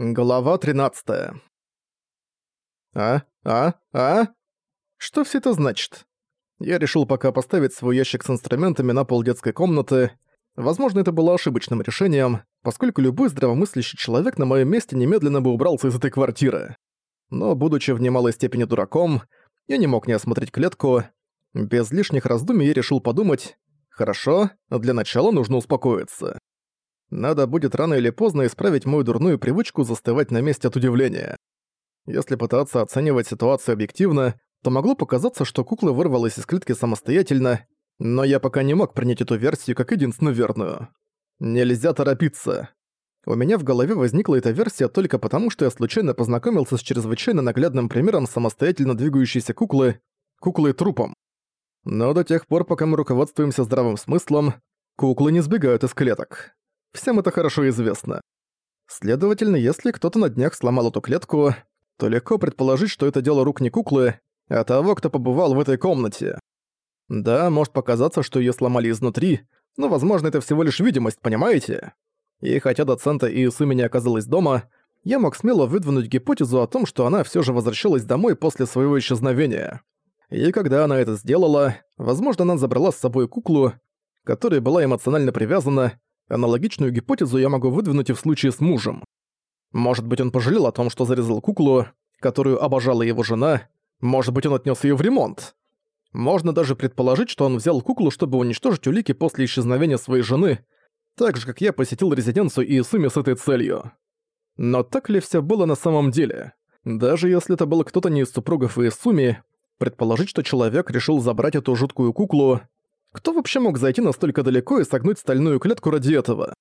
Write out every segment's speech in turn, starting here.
Глава 13. А? А? А? Что все это значит? Я решил пока поставить свой ящик с инструментами на пол детской комнаты. Возможно, это было ошибочным решением, поскольку любой здравомыслящий человек на моем месте немедленно бы убрался из этой квартиры. Но, будучи в немалой степени дураком, я не мог не осмотреть клетку. Без лишних раздумий я решил подумать, хорошо, для начала нужно успокоиться. Надо будет рано или поздно исправить мою дурную привычку застывать на месте от удивления. Если пытаться оценивать ситуацию объективно, то могло показаться, что кукла вырвалась из клетки самостоятельно, но я пока не мог принять эту версию как единственную верную. Нельзя торопиться. У меня в голове возникла эта версия только потому, что я случайно познакомился с чрезвычайно наглядным примером самостоятельно двигающейся куклы, куклой-трупом. Но до тех пор, пока мы руководствуемся здравым смыслом, куклы не сбегают из клеток. Всем это хорошо известно. Следовательно, если кто-то на днях сломал эту клетку, то легко предположить, что это дело рук не куклы, а того, кто побывал в этой комнате. Да, может показаться, что её сломали изнутри, но, возможно, это всего лишь видимость, понимаете? И хотя доцента Иисуми не оказалась дома, я мог смело выдвинуть гипотезу о том, что она всё же возвращалась домой после своего исчезновения. И когда она это сделала, возможно, она забрала с собой куклу, которая была эмоционально привязана, Аналогичную гипотезу я могу выдвинуть и в случае с мужем. Может быть, он пожалел о том, что зарезал куклу, которую обожала его жена, может быть, он отнес ее в ремонт. Можно даже предположить, что он взял куклу, чтобы уничтожить улики после исчезновения своей жены, так же, как я посетил резиденцию Иисуми с этой целью. Но так ли все было на самом деле? Даже если это был кто-то не из супругов Иисуми, предположить, что человек решил забрать эту жуткую куклу, кто вообще мог зайти настолько далеко и согнуть стальную клетку ради этого?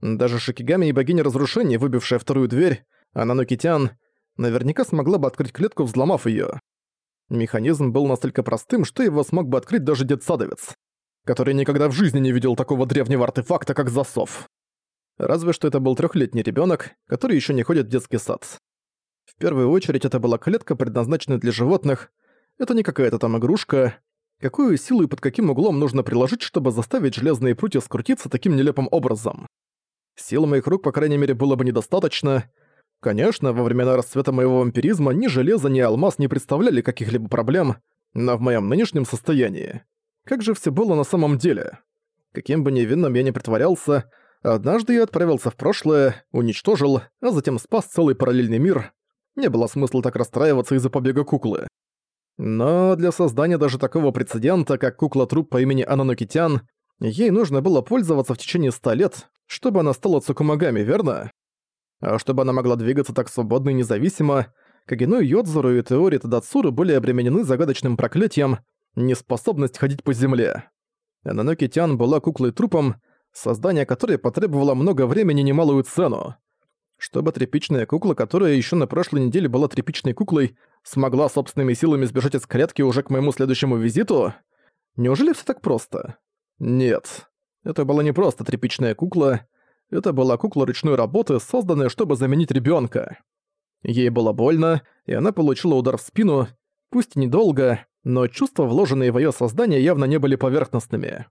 Даже Шикигами и богиня разрушения, выбившая вторую дверь, Ананокитян, наверняка смогла бы открыть клетку, взломав её. Механизм был настолько простым, что его смог бы открыть даже дед-садовец, который никогда в жизни не видел такого древнего артефакта, как засов. Разве что это был трехлетний ребенок, который еще не ходит в детский сад. В первую очередь это была клетка, предназначенная для животных. Это не какая-то там игрушка, какую силу и под каким углом нужно приложить, чтобы заставить железные прутья скрутиться таким нелепым образом. Силы моих рук, по крайней мере, было бы недостаточно. Конечно, во времена расцвета моего вампиризма ни железо, ни алмаз не представляли каких-либо проблем, но в моем нынешнем состоянии. Как же все было на самом деле? Каким бы невинным я ни притворялся, однажды я отправился в прошлое, уничтожил, а затем спас целый параллельный мир. Не было смысла так расстраиваться из-за побега куклы. Но для создания даже такого прецедента, как кукла-труп по имени Ананокитян, ей нужно было пользоваться в течение ста лет, чтобы она стала Цукумагами, верно? А чтобы она могла двигаться так свободно и независимо, Кагину Йодзуру и Теори Тадацуру были обременены загадочным проклятием «неспособность ходить по земле». Ананокитян была куклой-трупом, создание которой потребовало много времени и немалую цену. Чтобы тряпичная кукла, которая еще на прошлой неделе была тряпичной куклой, смогла собственными силами сбежать из клетки уже к моему следующему визиту? Неужели все так просто? Нет. Это была не просто тряпичная кукла, это была кукла ручной работы, созданная, чтобы заменить ребенка. Ей было больно, и она получила удар в спину, пусть недолго, но чувства, вложенные в её создание, явно не были поверхностными.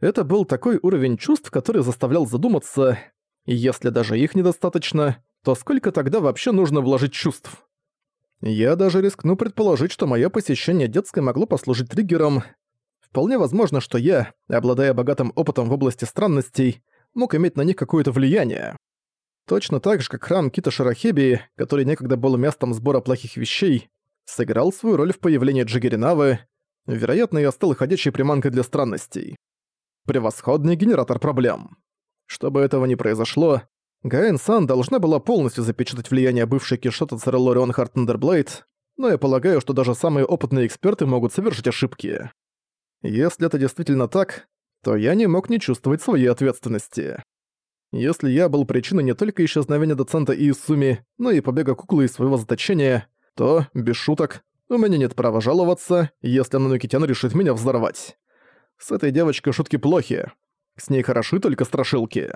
Это был такой уровень чувств, который заставлял задуматься, если даже их недостаточно, то сколько тогда вообще нужно вложить чувств? Я даже рискну предположить, что мое посещение детской могло послужить триггером. Вполне возможно, что я, обладая богатым опытом в области странностей, мог иметь на них какое-то влияние. Точно так же, как храм Кита Шарахеби, который некогда был местом сбора плохих вещей, сыграл свою роль в появлении Джигеринавы, вероятно, я стал ходячей приманкой для странностей. Превосходный генератор проблем. Чтобы этого не произошло, Гаэн Сан должна была полностью запечатать влияние бывшей Кишота Церелло Рионхард Тендерблейд, но я полагаю, что даже самые опытные эксперты могут совершить ошибки. Если это действительно так, то я не мог не чувствовать своей ответственности. Если я был причиной не только исчезновения доцента Иисуми, но и побега куклы из своего заточения, то, без шуток, у меня нет права жаловаться, если Нанукитян решит меня взорвать. С этой девочкой шутки плохи. С ней хороши только страшилки.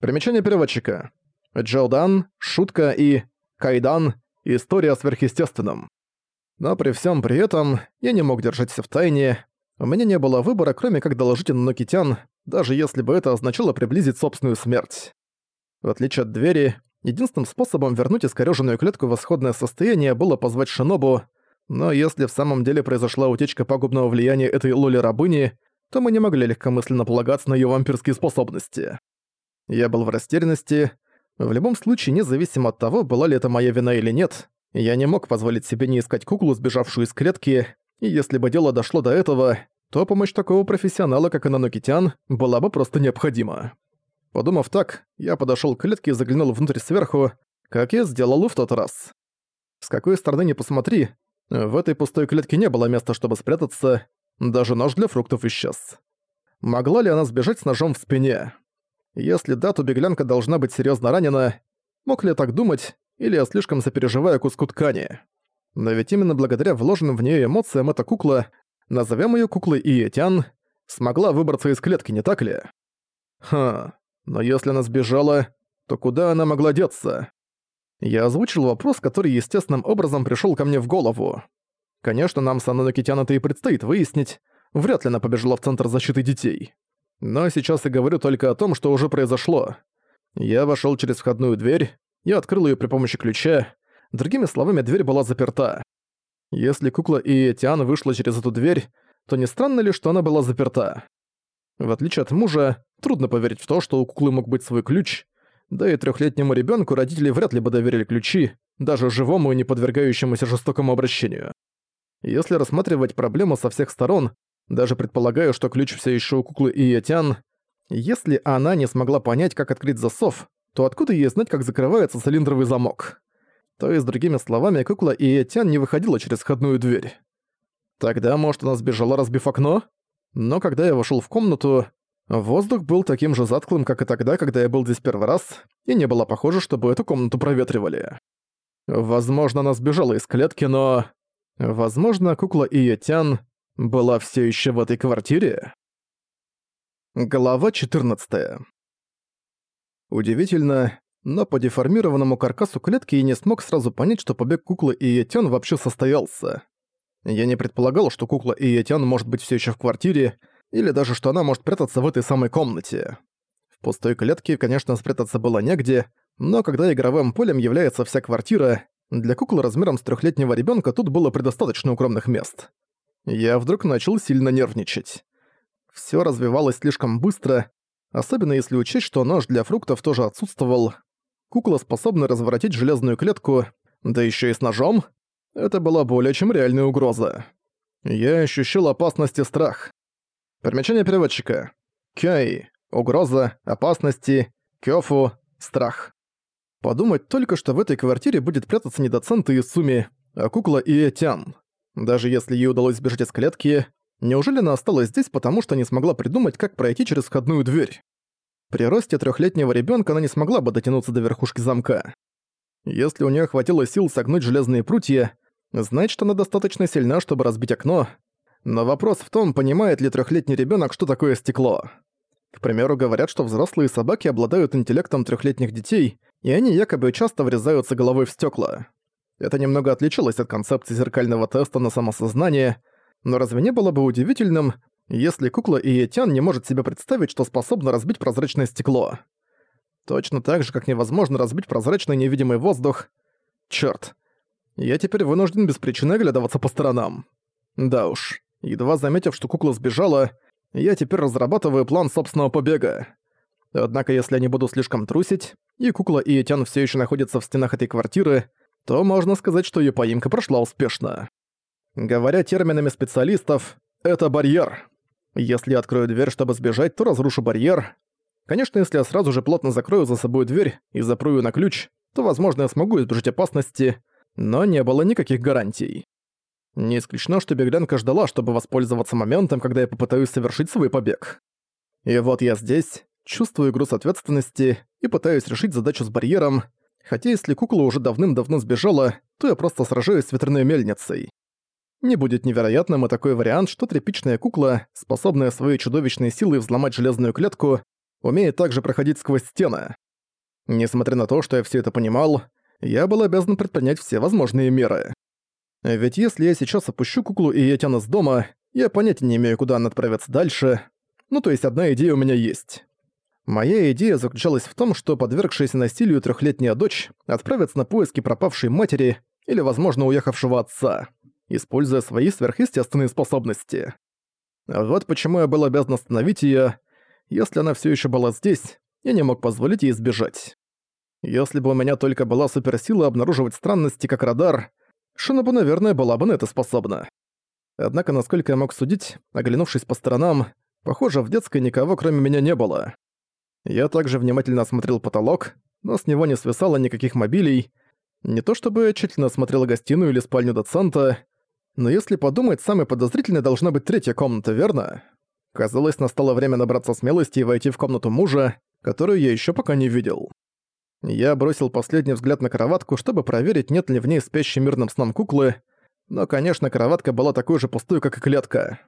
Примечание переводчика. Джоудан, шутка и Кайдан – история о сверхъестественном. Но при всем при этом я не мог держать все в тайне. У меня не было выбора, кроме как доложить Нокитян, даже если бы это означало приблизить собственную смерть. В отличие от двери, Единственным способом вернуть искорёженную клетку в исходное состояние было позвать Шинобу, но если в самом деле произошла утечка пагубного влияния этой Лоли-рабыни, то мы не могли легкомысленно полагаться на её вампирские способности. Я был в растерянности. В любом случае, независимо от того, была ли это моя вина или нет, я не мог позволить себе не искать куклу, сбежавшую из клетки, и если бы дело дошло до этого, то помощь такого профессионала, как Ананокитян, была бы просто необходима. Подумав так, я подошёл к клетке и заглянул внутрь сверху, как я сделал в тот раз. С какой стороны ни посмотри, в этой пустой клетке не было места, чтобы спрятаться, даже нож для фруктов исчез. Могла ли она сбежать с ножом в спине? Если да, то беглянка должна быть серьёзно ранена. Мог ли я так думать, или я слишком сопереживаю куску ткани? Но ведь именно благодаря вложенным в неё эмоциям эта кукла, назовём её куклой Иетян, смогла выбраться из клетки, не так ли? Ха, но если она сбежала, то куда она могла деться? Я озвучил вопрос, который естественным образом пришёл ко мне в голову. Конечно, нам с Анной это и предстоит выяснить. Вряд ли она побежала в Центр защиты детей. Но сейчас я говорю только о том, что уже произошло. Я вошёл через входную дверь, я открыл её при помощи ключа. Другими словами, дверь была заперта. Если кукла Иетиан вышла через эту дверь, то не странно ли, что она была заперта? В отличие от мужа, трудно поверить в то, что у куклы мог быть свой ключ, да и трехлетнему ребенку родители вряд ли бы доверили ключи, даже живому и не подвергающемуся жестокому обращению. Если рассматривать проблему со всех сторон, даже предполагаю, что ключ все еще у куклы Иетян, если она не смогла понять, как открыть засов, то откуда ей знать, как закрывается цилиндровый замок? То есть, другими словами, кукла Иетян не выходила через входную дверь. Тогда, может, она сбежала, разбив окно? Но когда я вошел в комнату, воздух был таким же затклым, как и тогда, когда я был здесь первый раз, и не было похоже, чтобы эту комнату проветривали. Возможно, она сбежала из клетки, но... Возможно, кукла Иетян была все еще в этой квартире? Глава 14 Удивительно, но по деформированному каркасу клетки я не смог сразу понять, что побег куклы Иетян вообще состоялся. Я не предполагал, что кукла Иетян может быть все еще в квартире, или даже что она может прятаться в этой самой комнате. В пустой клетке, конечно, спрятаться было негде, но когда игровым полем является вся квартира, для куклы размером с трехлетнего ребенка тут было предостаточно укромных мест. Я вдруг начал сильно нервничать. Все развивалось слишком быстро, особенно если учесть, что нож для фруктов тоже отсутствовал. Кукла способна разворотить железную клетку, да еще и с ножом. Это была более чем реальная угроза. Я ощущал опасность и страх. Примечание переводчика. Кёй – угроза, опасности, кёфу – страх. Подумать только, что в этой квартире будет прятаться не доцент Иисуми, а кукла Иэтян. Даже если ей удалось сбежать из клетки, неужели она осталась здесь, потому что не смогла придумать, как пройти через входную дверь? При росте трехлетнего ребенка она не смогла бы дотянуться до верхушки замка. Если у нее хватило сил согнуть железные прутья, значит, она достаточно сильна, чтобы разбить окно. Но вопрос в том, понимает ли трехлетний ребенок, что такое стекло. К примеру, говорят, что взрослые собаки обладают интеллектом трехлетних детей, и они якобы часто врезаются головой в стекла. Это немного отличалось от концепции зеркального теста на самосознание, но разве не было бы удивительным, если кукла Иетян не может себе представить, что способна разбить прозрачное стекло? Точно так же, как невозможно разбить прозрачный невидимый воздух. Чёрт. Я теперь вынужден без причины оглядываться по сторонам. Да уж. Едва заметив, что кукла сбежала, я теперь разрабатываю план собственного побега. Однако если я не буду слишком трусить, и кукла Иетян все еще находится в стенах этой квартиры, то можно сказать, что ее поимка прошла успешно. Говоря терминами специалистов, это барьер. Если я открою дверь, чтобы сбежать, то разрушу барьер. Конечно, если я сразу же плотно закрою за собой дверь и запру ее на ключ, то, возможно, я смогу избежать опасности, но не было никаких гарантий. Не исключено, что беглянка ждала, чтобы воспользоваться моментом, когда я попытаюсь совершить свой побег. И вот я здесь, чувствую груз ответственности и пытаюсь решить задачу с барьером, Хотя если кукла уже давным-давно сбежала, то я просто сражаюсь с ветряной мельницей. Не будет невероятным и такой вариант, что тряпичная кукла, способная своей чудовищной силой взломать железную клетку, умеет также проходить сквозь стены. Несмотря на то, что я все это понимал, я был обязан предпринять все возможные меры. Ведь если я сейчас опущу куклу и Етяна с дома, я понятия не имею, куда она отправится дальше. Ну то есть одна идея у меня есть. Моя идея заключалась в том, что подвергшаяся насилию трехлетняя дочь отправится на поиски пропавшей матери или, возможно, уехавшего отца, используя свои сверхъестественные способности. Вот почему я был обязан остановить её. Если она всё ещё была здесь, я не мог позволить ей сбежать. Если бы у меня только была суперсила обнаруживать странности как радар, Шина бы, наверное, была бы на это способна. Однако, насколько я мог судить, оглянувшись по сторонам, похоже, в детской никого кроме меня не было. Я также внимательно осмотрел потолок, но с него не свисало никаких мобилей. Не то чтобы я тщательно осмотрел гостиную или спальню доцента, но если подумать, самой подозрительной должна быть третья комната, верно? Казалось, настало время набраться смелости и войти в комнату мужа, которую я еще пока не видел. Я бросил последний взгляд на кроватку, чтобы проверить, нет ли в ней спящей мирным сном куклы, но, конечно, кроватка была такой же пустой, как и клетка.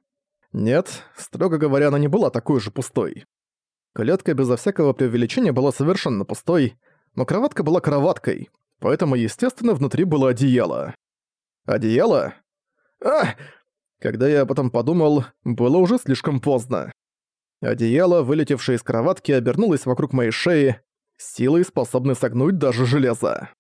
Нет, строго говоря, она не была такой же пустой. Клетка безо всякого преувеличения была совершенно пустой, но кроватка была кроваткой, поэтому, естественно, внутри было одеяло. Одеяло? А! Когда я об этом подумал, было уже слишком поздно. Одеяло, вылетевшее из кроватки, обернулось вокруг моей шеи, силой способной согнуть даже железо.